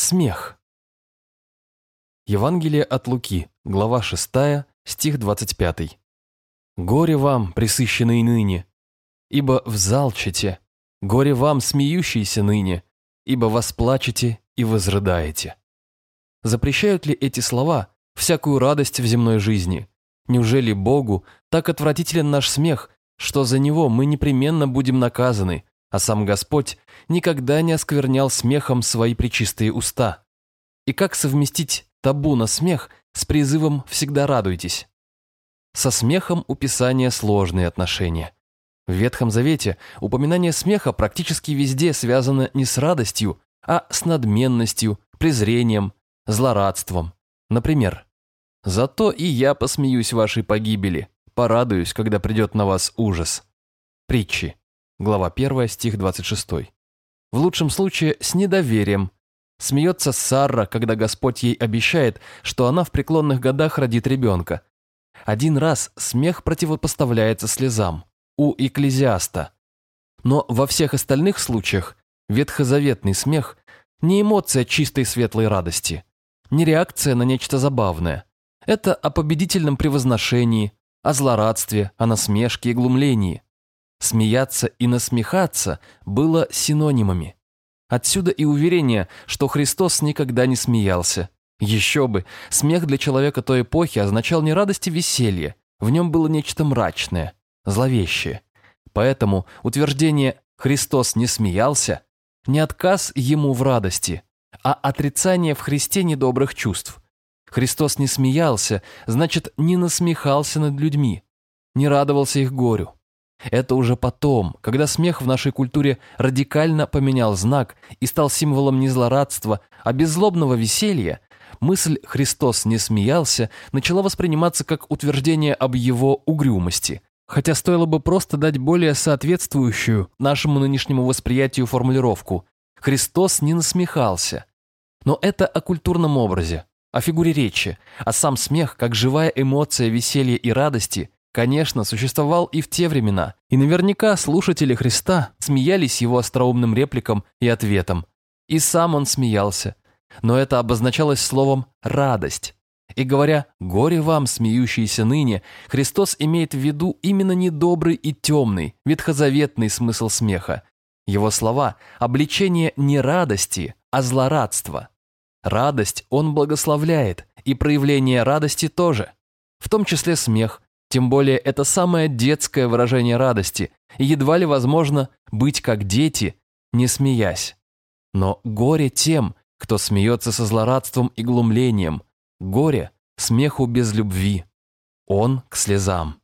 Смех. Евангелие от Луки, глава 6, стих 25. «Горе вам, присыщенные ныне, ибо взалчите, горе вам, смеющиеся ныне, ибо восплачете и возрыдаете». Запрещают ли эти слова всякую радость в земной жизни? Неужели Богу так отвратителен наш смех, что за него мы непременно будем наказаны, а сам Господь никогда не осквернял смехом свои причистые уста. И как совместить табу на смех с призывом «всегда радуйтесь»? Со смехом у Писания сложные отношения. В Ветхом Завете упоминание смеха практически везде связано не с радостью, а с надменностью, презрением, злорадством. Например, «Зато и я посмеюсь вашей погибели, порадуюсь, когда придет на вас ужас». Притчи, глава 1, стих 26. В лучшем случае с недоверием. Смеется Сарра, когда Господь ей обещает, что она в преклонных годах родит ребенка. Один раз смех противопоставляется слезам. У экклезиаста. Но во всех остальных случаях ветхозаветный смех не эмоция чистой светлой радости, не реакция на нечто забавное. Это о победительном превозношении, о злорадстве, о насмешке и глумлении. Смеяться и насмехаться было синонимами. Отсюда и уверение, что Христос никогда не смеялся. Еще бы, смех для человека той эпохи означал не радость и веселье, в нем было нечто мрачное, зловещее. Поэтому утверждение «Христос не смеялся» не отказ ему в радости, а отрицание в Христе недобрых чувств. Христос не смеялся, значит, не насмехался над людьми, не радовался их горю. Это уже потом, когда смех в нашей культуре радикально поменял знак и стал символом не злорадства, а беззлобного веселья, мысль «Христос не смеялся» начала восприниматься как утверждение об его угрюмости, хотя стоило бы просто дать более соответствующую нашему нынешнему восприятию формулировку «Христос не насмехался». Но это о культурном образе, о фигуре речи, а сам смех, как живая эмоция веселья и радости – конечно, существовал и в те времена, и наверняка слушатели Христа смеялись его остроумным репликам и ответам. И сам он смеялся, но это обозначалось словом «радость». И говоря «горе вам, смеющиеся ныне», Христос имеет в виду именно недобрый и темный, ветхозаветный смысл смеха. Его слова – обличение не радости, а злорадства. Радость он благословляет, и проявление радости тоже, в том числе смех, тем более это самое детское выражение радости, и едва ли возможно быть как дети, не смеясь. Но горе тем, кто смеется со злорадством и глумлением, горе смеху без любви. Он к слезам.